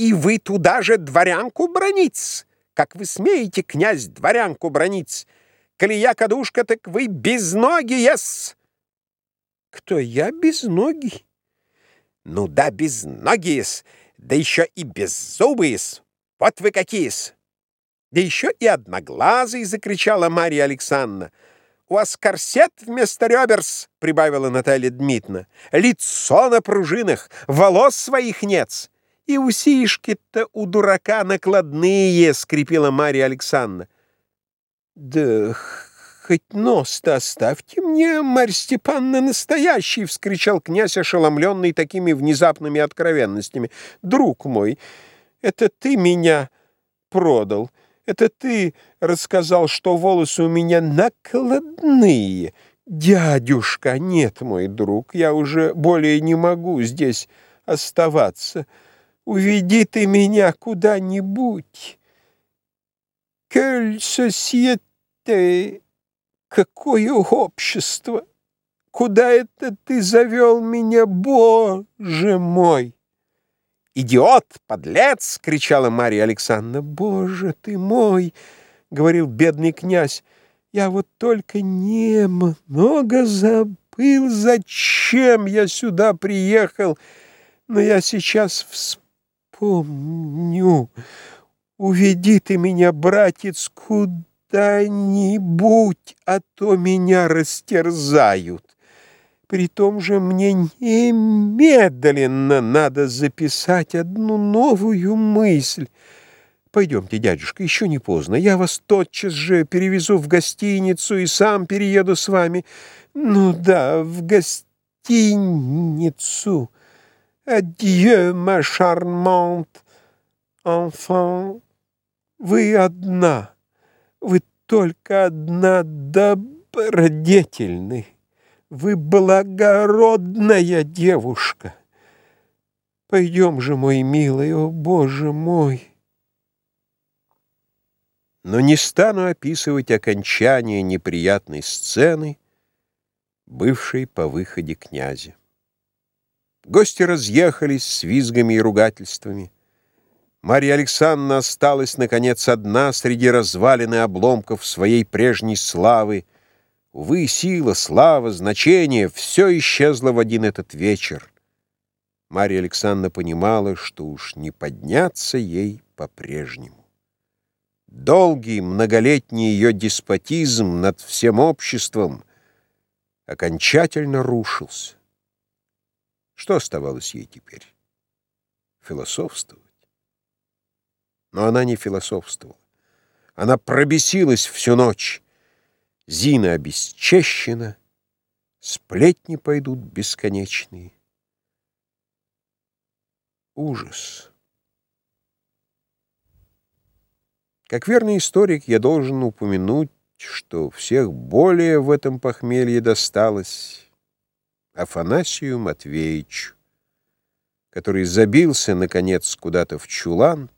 И вы туда же дворянку бронить? Как вы смеете, князь, дворянку бронить? Коли я кадушка, так вы безногие-с!» «Кто я безногий?» «Ну да, безногие-с, да еще и беззубые-с! Вот вы какие-с!» «Да еще и одноглазый!» — закричала Марья Александровна. «У вас корсет вместо реберс!» — прибавила Наталья Дмитриевна. «Лицо на пружинах, волос своих нет!» «И усишки-то у дурака накладные!» — скрипела Марья Александровна. «Да хоть нос-то оставьте мне, Марья Степановна, настоящий!» — вскричал князь, ошеломленный такими внезапными откровенностями. «Друг мой, это ты меня продал!» Это ты рассказал, что волосы у меня накладные. Дядюшка, нет, мой друг, я уже более не могу здесь оставаться. Уведи ты меня куда-нибудь. Кель сосьете, какое общество! Куда это ты завел меня, Боже мой? «Идиот! Подлец!» — кричала Марья Александровна. «Боже ты мой!» — говорил бедный князь. «Я вот только немного забыл, зачем я сюда приехал, но я сейчас вспомню. Уведи ты меня, братец, куда-нибудь, а то меня растерзают». При том же мне немедленно надо записать одну новую мысль. Пойдемте, дядюшка, еще не поздно. Я вас тотчас же перевезу в гостиницу и сам перееду с вами. Ну да, в гостиницу. Адье, ма шармант enfant. Вы одна, вы только одна добродетельный. Вы благородная девушка. Пойдем же, мой милый, о, Боже мой! Но не стану описывать окончание неприятной сцены, бывшей по выходе князя. Гости разъехались с визгами и ругательствами. Марья Александровна осталась, наконец, одна среди развалин и обломков своей прежней славы, Увы, сила, слава, значение — все исчезло в один этот вечер. Марья Александровна понимала, что уж не подняться ей по-прежнему. Долгий, многолетний ее деспотизм над всем обществом окончательно рушился. Что оставалось ей теперь? Философствовать. Но она не философствовала. Она пробесилась всю ночь, Зина обесчещена, сплетни пойдут бесконечные. Ужас. Как верный историк я должен упомянуть, что всех более в этом похмелье досталось Афанасию Матвеевичу, который забился, наконец, куда-то в чулан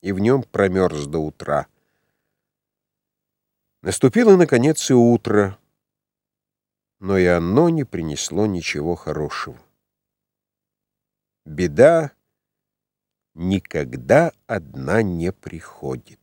и в нем промерз до утра. Наступило, наконец, и утро, но и оно не принесло ничего хорошего. Беда никогда одна не приходит.